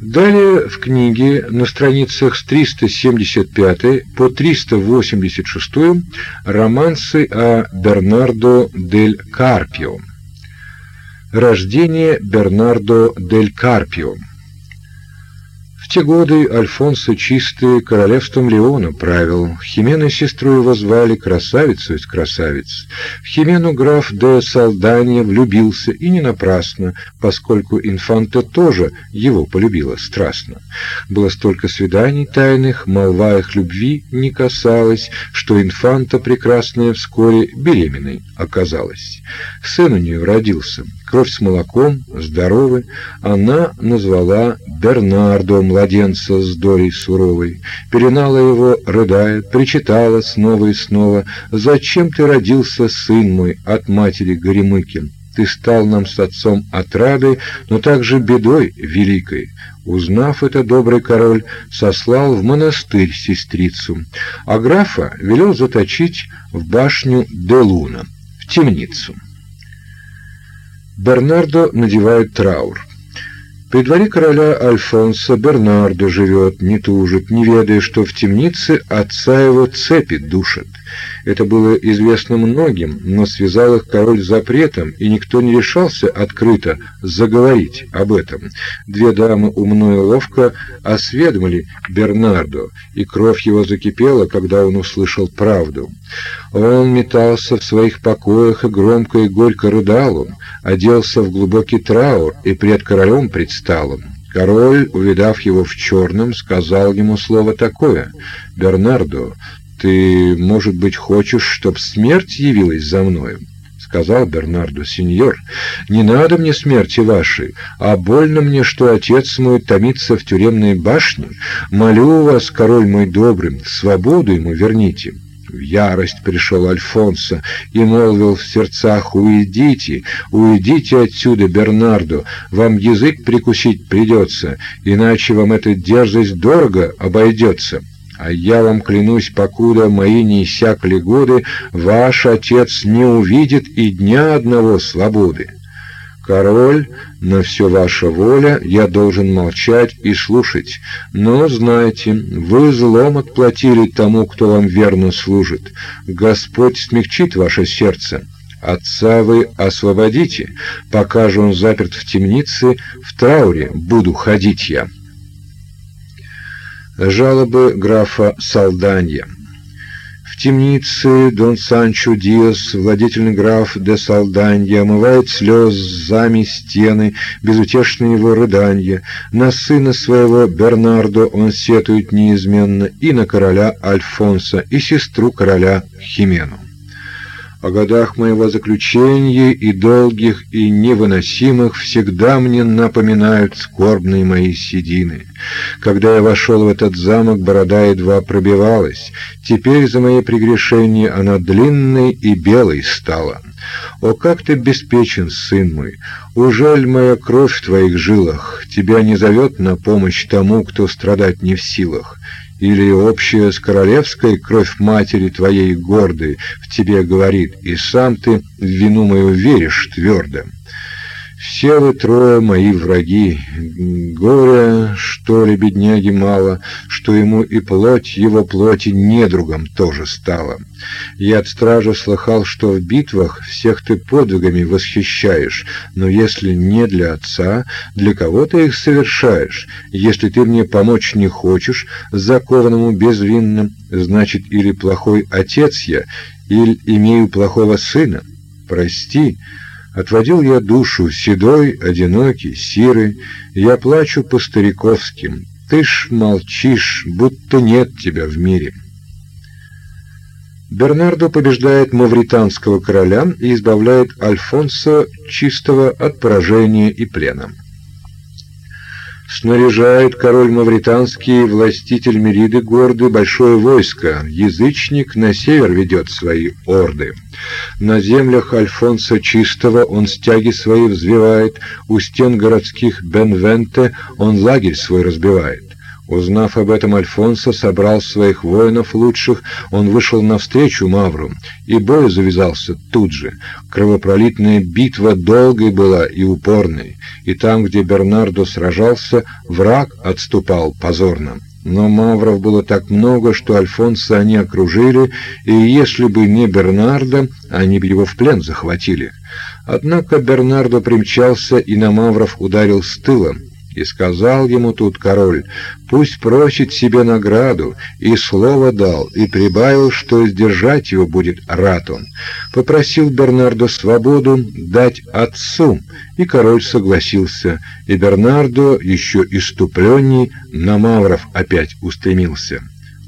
Далее в книге на страницах с 375 по 386 романсы о Бернардо дель Карпио. Рождение Бернардо дель Карпио. В те годы Альфонсо Чистый королевством Леона правил. Химена сестру его звали красавицу из красавиц. В Химену граф де Салдания влюбился, и не напрасно, поскольку инфанта тоже его полюбила страстно. Было столько свиданий тайных, молва их любви не касалась, что инфанта прекрасная вскоре беременной оказалась. Сын у нее родился, кровь с молоком, здоровый, она назвала Бернардо, младенца с долей суровой, перенала его, рыдая, причитала снова и снова, «Зачем ты родился, сын мой, от матери Горемыки? Ты стал нам с отцом отрадой, но также бедой великой». Узнав это, добрый король сослал в монастырь сестрицу, а графа велел заточить в башню Делуна, в темницу. Бернардо надевает траур. При дворе короля Альфонса Бернардо живет, не тужит, не ведая, что в темнице отца его цепи душат. Это было известно многим, но связал их король запретом, и никто не решался открыто заговорить об этом. Две дамы умно и ловко осведомили Бернардо, и кровь его закипела, когда он услышал правду. Он метался в своих покоях и громко и горько рыдал он, оделся в глубокий траур и пред королем предстал он. Король, увидав его в черном, сказал ему слово такое: "Бернардо, ты, может быть, хочешь, чтоб смерть явилась за мною?" сказал Бернардо: "Сеньор, не надо мне смерти вашей, а больно мне, что отец мой томится в тюремной башне. Молю вас, король мой добрый, свободу ему верните". В ярость пришел Альфонсо и молвил в сердцах: "Уйдите, уйдите отсюда, Бернардо, вам язык прикусить придется, иначе вам эта дерзость дорого обойдется. А я вам клянусь, покуда мои не иссякли годы, ваш отец не увидит и дня одного свободы". Король, на все ваша воля, я должен молчать и слушать. Но знайте, вы злом отплатили тому, кто вам верно служит. Господь смягчит ваше сердце. Отца вы освободите, пока же он заперт в темнице, в трауре буду ходить я. Жалобы графа Салданья в темнице Дон Санчо Диас, владетельный граф де Салданья, омывает слезами стены, безутешные его рыдания. На сына своего Бернардо он сетует неизменно и на короля Альфонса, и сестру короля Химену о годах моего заключения и долгих и невыносимых всегда мне напоминают скорбные мои седины. Когда я вошел в этот замок, борода едва пробивалась. Теперь за мои прегрешения она длинной и белой стала. О, как ты беспечен, сын мой! Ужаль моя кровь в твоих жилах тебя не зовет на помощь тому, кто страдать не в силах или общая с королевской кровь матери твоей гордой в тебе говорит, и сам ты в вину мою веришь твердо. Все вы трое мои враги. Горе, что ли, бедняги мало, что ему и плоть его плоти недругом тоже стала. Я от стражи слыхал, что в битвах всех ты подвигами восхищаешь, но если не для отца, для кого ты их совершаешь? Если ты мне помочь не хочешь, закованному безвинным, значит, или плохой отец я, или имею плохого сына. Прости, Отводил я душу, седой, одинокий, сирый, я плачу по-стариковски. Ты ж молчишь, будто нет тебя в мире. Бернардо побеждает мавританского короля и избавляет Альфонсо чистого от поражения и плена снаряжает король мавританский, властитель Мериды горды, большое войско. Язычник на север ведет свои орды. На землях Альфонса Чистого он стяги свои взвивает, у стен городских Бенвенте он лагерь свой разбивает. Узнав об этом, Альфонсо собрал своих воинов лучших, он вышел навстречу Мавру, и бой завязался тут же. Кровопролитная битва долгой была и упорной, и там, где Бернардо сражался, враг отступал позорно. Но мавров было так много, что Альфонса они окружили, и если бы не Бернардо, они бы его в плен захватили. Однако Бернардо примчался и на мавров ударил с тыла. И сказал ему тут король, пусть просит себе награду, и слово дал, и прибавил, что сдержать его будет рад он. Попросил Бернардо свободу дать отцу, и король согласился, и Бернардо, еще иступленней, на мавров опять устремился.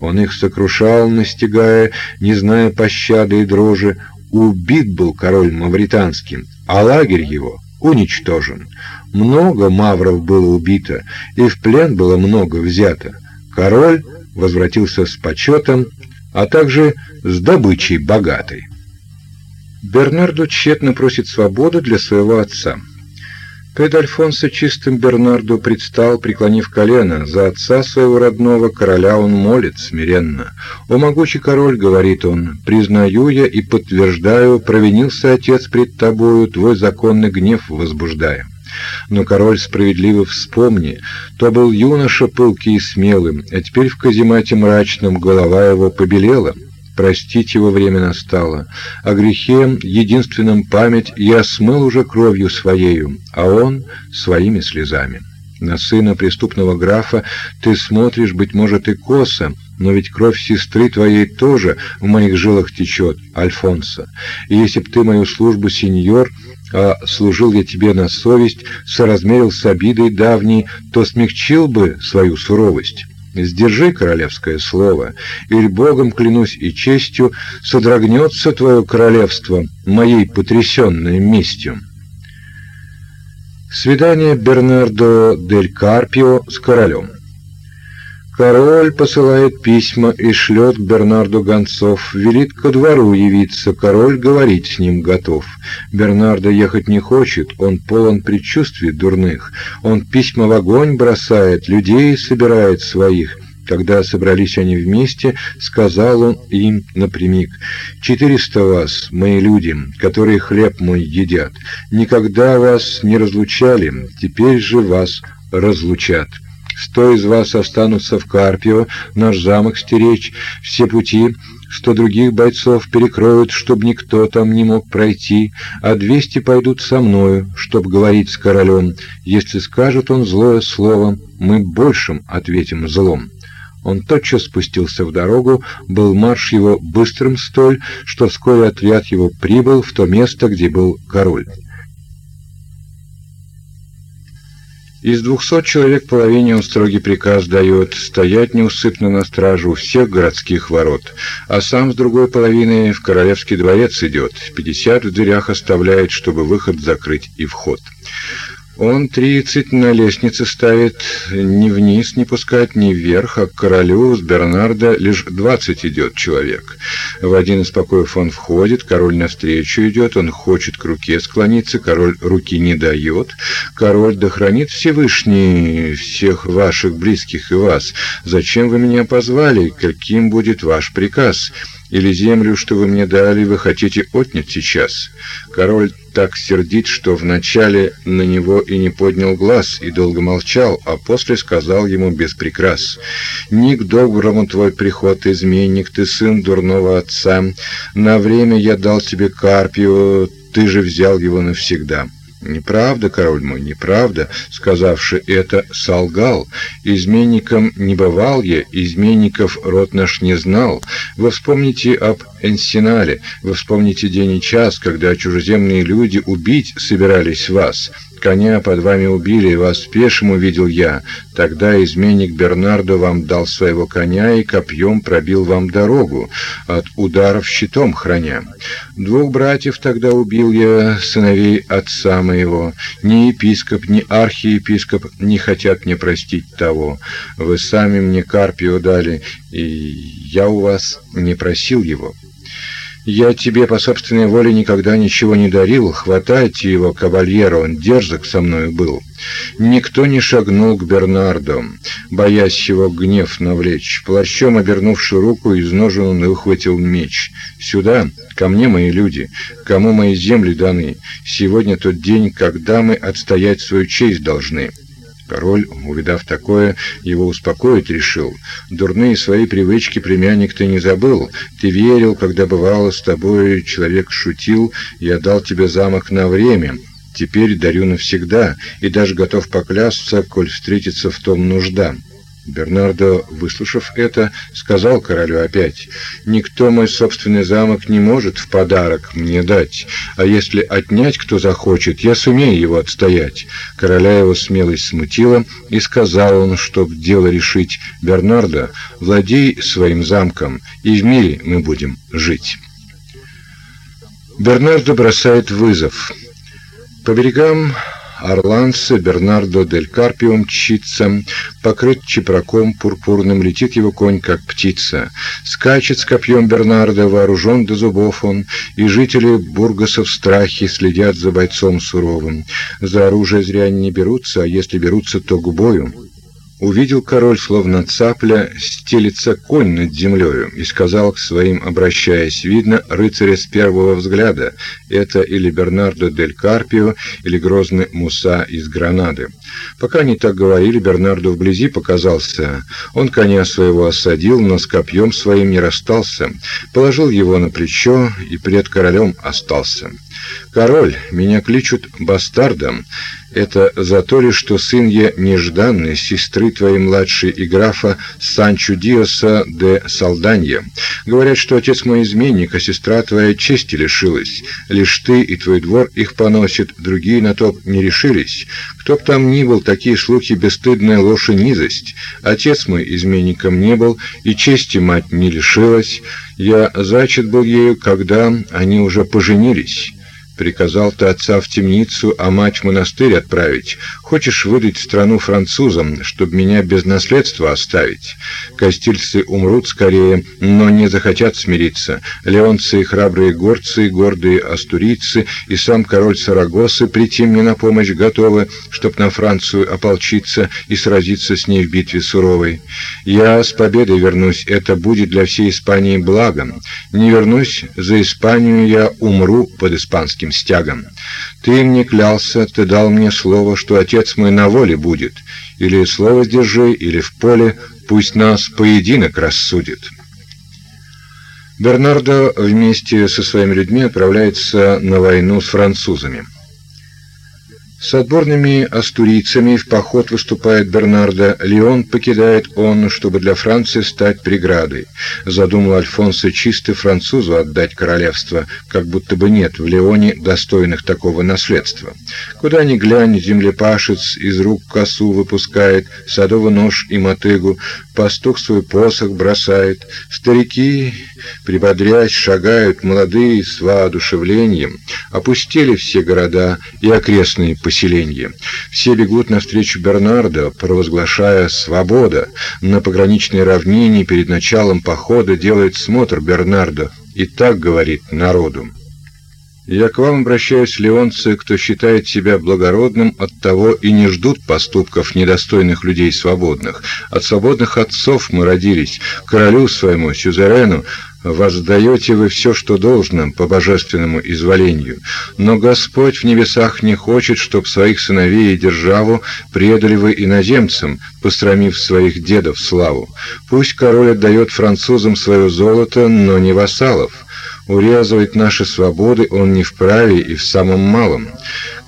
Он их сокрушал, настигая, не зная пощады и дрожи, убит был король мавританским, а лагерь его уничтожен. Много мавров было убито, и в плен было много взято. Король возвратился с почетом, а также с добычей богатой. Бернарду тщетно просит свободу для своего отца. Пред Альфонсо чистым Бернарду предстал, преклонив колено. За отца своего родного короля он молит смиренно. «О могучий король, — говорит он, — признаю я и подтверждаю, провинился отец пред тобою, твой законный гнев возбуждая». Но король справедливо вспомни, то был юноша пылкий и смелым, а теперь в каземате мрачном голова его побелела. Простить его время настало. О грехе, единственном память, я смыл уже кровью своею, а он своими слезами. На сына преступного графа ты смотришь, быть может, и косо, но ведь кровь сестры твоей тоже в моих жилах течет, Альфонсо. И если б ты мою службу, сеньор, а служил я тебе на совесть, соразмерил с обидой давней, то смягчил бы свою суровость. Сдержи королевское слово, или Богом клянусь и честью, содрогнется твое королевство моей потрясенной местью. Свидание Бернардо дель Карпио с королем. Король посылает письма и шлет к Бернарду гонцов, велит ко двору явиться, король говорить с ним готов. Бернардо ехать не хочет, он полон предчувствий дурных, он письма в огонь бросает, людей собирает своих. Когда собрались они вместе, сказал он им напрямик, «Четыреста вас, мои люди, которые хлеб мой едят, никогда вас не разлучали, теперь же вас разлучат». Сто из вас останутся в Карпио, наш замок стеречь, все пути, сто других бойцов перекроют, чтоб никто там не мог пройти, а двести пойдут со мною, чтоб говорить с королем. Если скажет он злое слово, мы большим ответим злом. Он тотчас спустился в дорогу, был марш его быстрым столь, что вскоре отряд его прибыл в то место, где был король. Из двухсот человек половине он строгий приказ дает стоять неусыпно на страже у всех городских ворот, а сам с другой половины в королевский дворец идет, пятьдесят в дверях оставляет, чтобы выход закрыть и вход. Он тридцать на лестнице ставит, ни вниз не пускать, ни вверх, а к королю с Бернарда лишь двадцать идет человек. В один из покоев он входит, король навстречу идет, он хочет к руке склониться, король руки не дает. Король да хранит Всевышний всех ваших близких и вас. Зачем вы меня позвали? Каким будет ваш приказ? Или землю, что вы мне дали, вы хотите отнять сейчас? Король так сердит, что вначале на него и не поднял глаз, и долго молчал, а после сказал ему без прикрас. «Ни к доброму твой приход, изменник, ты сын дурного отца. На время я дал тебе Карпию, ты же взял его навсегда». Неправда, король мой, неправда, сказавши это, солгал. Изменником не бывал я, изменников род наш не знал. Вы вспомните об Энсинале, вы вспомните день и час, когда чужеземные люди убить собирались вас. Коня под вами убили, вас пешим увидел я. Тогда изменник Бернардо вам дал своего коня и копьем пробил вам дорогу, от ударов щитом храня. Двух братьев тогда убил я, сыновей отца моего. Ни епископ, ни архиепископ не хотят мне простить того. Вы сами мне Карпио дали, и я у вас не просил его». Я тебе по собственной воле никогда ничего не дарил, хватайте его, кавальеро, он дерзок со мною был. Никто не шагнул к Бернарду, боясь его гнев навлечь. Плащом обернувши руку, из ножен он ухватил меч. «Сюда, ко мне, мои люди, кому мои земли даны. Сегодня тот день, когда мы отстоять свою честь должны». Король, увидав такое, его успокоить решил. Дурные свои привычки племянник ты не забыл. Ты верил, когда бывало с тобой человек шутил, я дал тебе замок на время. Теперь дарю навсегда, и даже готов поклясться, коль встретится в том нужда. Бернардо, выслушав это, сказал королю опять: "Никто мой собственный замок не может в подарок мне дать, а если отнять кто захочет, я сумею его отстоять". Короля его смелость смутила, и сказал он, чтоб дело решить: "Бернардо, владей своим замком, и в мире мы будем жить". Бернардо бросает вызов. По берегам Орланце Бернардо дель Карпио мчится, покрыт чепраком пурпурным, летит его конь, как птица. Скачет с копьем Бернардо, вооружен до зубов он, и жители Бургаса в страхе следят за бойцом суровым. За оружие зря не берутся, а если берутся, то к бою. Увидел король, словно цапля, стелится конь над землею, и сказал к своим, обращаясь, видно, рыцаря с первого взгляда, это или Бернардо дель Карпио, или грозный Муса из Гранады. Пока они так говорили, Бернардо вблизи показался. Он коня своего осадил, но с копьем своим не расстался, положил его на плечо и пред королем остался. «Король, меня кличут бастардом, это за то ли, что сын я нежданный, сестры твоей младшей и графа Санчо Диоса де Салданья. Говорят, что отец мой изменник, а сестра твоя чести лишилась. Лишь ты и твой двор их поносит, другие на то не решились. Кто б там ни был, такие слухи бесстыдная ложь и низость. Отец мой изменником не был, и чести мать не лишилась. Я зачат был ею, когда они уже поженились». Приказал ты отца в темницу, а мать в монастырь отправить. Хочешь выдать страну французам, чтобы меня без наследства оставить? Кастильцы умрут скорее, но не захотят смириться. Леонцы, храбрые горцы, гордые астурийцы и сам король Сарагосы прийти мне на помощь готовы, чтоб на Францию ополчиться и сразиться с ней в битве суровой. Я с победой вернусь, это будет для всей Испании благом. Не вернусь, за Испанию я умру под испанским стягом. Ты мне клялся, ты дал мне слово, что отец мой на воле будет. Или слово сдержи, или в поле, пусть нас поединок рассудит. Бернардо вместе со своими людьми отправляется на войну с французами. С отборными астурийцами в поход выступает Бернардо. Леон покидает он, чтобы для Франции стать преградой. Задумал Альфонсо чисто французу отдать королевство, как будто бы нет в Леоне достойных такого наследства. Куда ни глянь, землепашец из рук косу выпускает, садовый нож и мотыгу, пастух свой посох бросает. Старики, прибодрясь, шагают, молодые с воодушевлением. Опустили все города и окрестные поселения. Все бегут навстречу Бернардо, провозглашая «Свобода!». На пограничной равнине перед началом похода делает смотр Бернардо и так говорит народу. Я к вам обращаюсь, леонцы, кто считает себя благородным, от того и не ждут поступков недостойных людей свободных. От свободных отцов мы родились, королю своему, сюзерену, воздаете вы все, что должно, по божественному изволению. Но Господь в небесах не хочет, чтоб своих сыновей и державу предали вы иноземцам, пострамив своих дедов славу. Пусть король отдает французам свое золото, но не вассалов. Урезывать наши свободы он не вправе и в самом малом.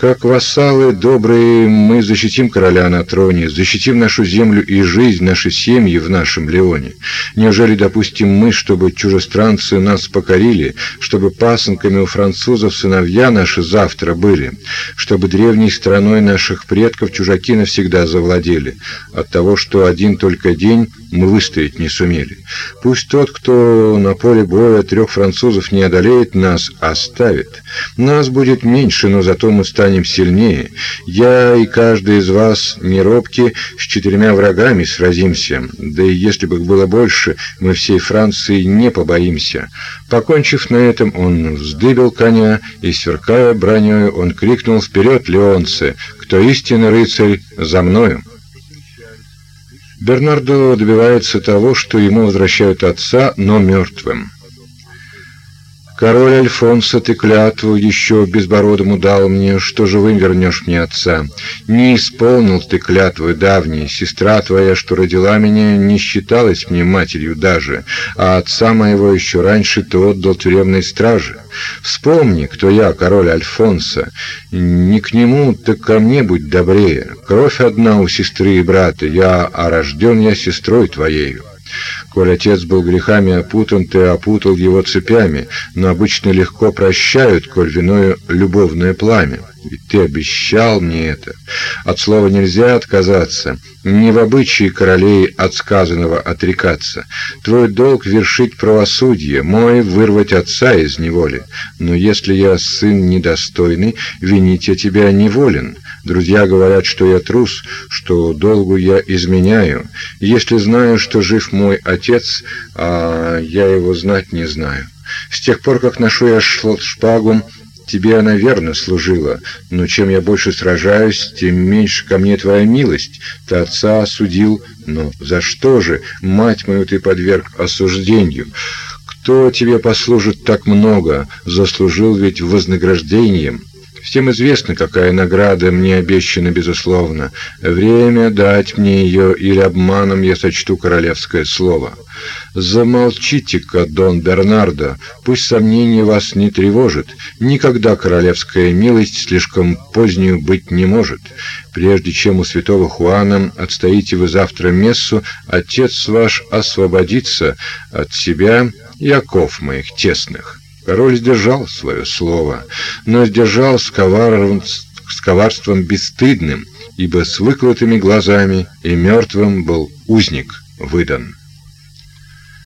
Как вассалы добрые, мы защитим короля на троне, защитим нашу землю и жизнь, наши семьи в нашем Леоне. Неужели допустим мы, чтобы чужестранцы нас покорили, чтобы пасынками у французов сыновья наши завтра были, чтобы древней страной наших предков чужаки навсегда завладели, от того, что один только день мы выстоять не сумели. Пусть тот, кто на поле боя трех французов не одолеет, нас оставит. Нас будет меньше, но зато мы станем станем сильнее. Я и каждый из вас не робки, с четырьмя врагами сразимся. Да и если бы их было больше, мы всей Франции не побоимся. Покончив на этом, он вздыбил коня, и, сверкая бронёю, он крикнул «Вперед, леонцы! Кто истинный рыцарь, за мною!» Бернардо добивается того, что ему возвращают отца, но мертвым. Король Альфонсо, ты клятву еще безбородому дал мне, что живым вернешь мне отца. Не исполнил ты клятвы давней, сестра твоя, что родила меня, не считалась мне матерью даже, а отца моего еще раньше ты отдал тюремной страже. Вспомни, кто я, король Альфонсо. Не к нему, так ко мне будь добрее. Кровь одна у сестры и брата, я, а рожден я сестрой твоею. Коль отец был грехами опутан, ты опутал его цепями, но обычно легко прощают, коль виною любовное пламя. Ведь ты обещал мне это. От слова нельзя отказаться, не в обычае королей от сказанного отрекаться. Твой долг вершить правосудие, мой вырвать отца из неволи. Но если я сын недостойный, винить я тебя не волен. Друзья говорят, что я трус, что долгу я изменяю. Если знаю, что жив мой отец, а я его знать не знаю. С тех пор, как ношу я шпагу, тебе она верно служила, но чем я больше сражаюсь, тем меньше ко мне твоя милость. Ты отца осудил, но за что же, мать мою, ты подверг осуждению? Кто тебе послужит так много, заслужил ведь вознаграждением?» Всем известно, какая награда мне обещана, безусловно. Время дать мне ее, или обманом я сочту королевское слово. Замолчите-ка, Дон Бернардо, пусть сомнение вас не тревожит. Никогда королевская милость слишком позднюю быть не может. Прежде чем у святого Хуана отстоите вы завтра мессу, отец ваш освободится от себя и оков моих тесных. Король сдержал свое слово, но сдержал с, коварством, с коварством бесстыдным, ибо с выколотыми глазами и мертвым был узник выдан.